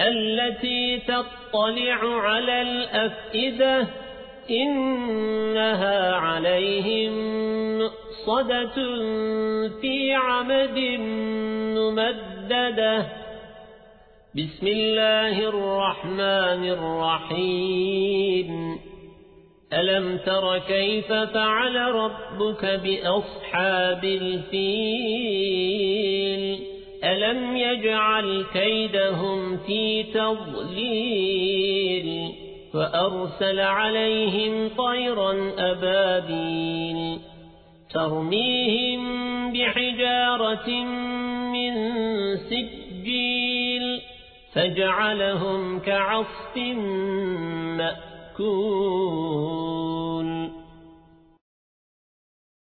التي تطلع على الأفئدة إنها عليهم مؤصدة في عمد ممددة. بسم الله الرحمن الرحيم. ألم تر كيف فعل ربك بأصحاب الفيل؟ ألم يجعل كيدهم في تضليل وأرسل عليهم طيرا أبابيل ترميهم بحجارة من سجيل فجعلهم كعصف مأكول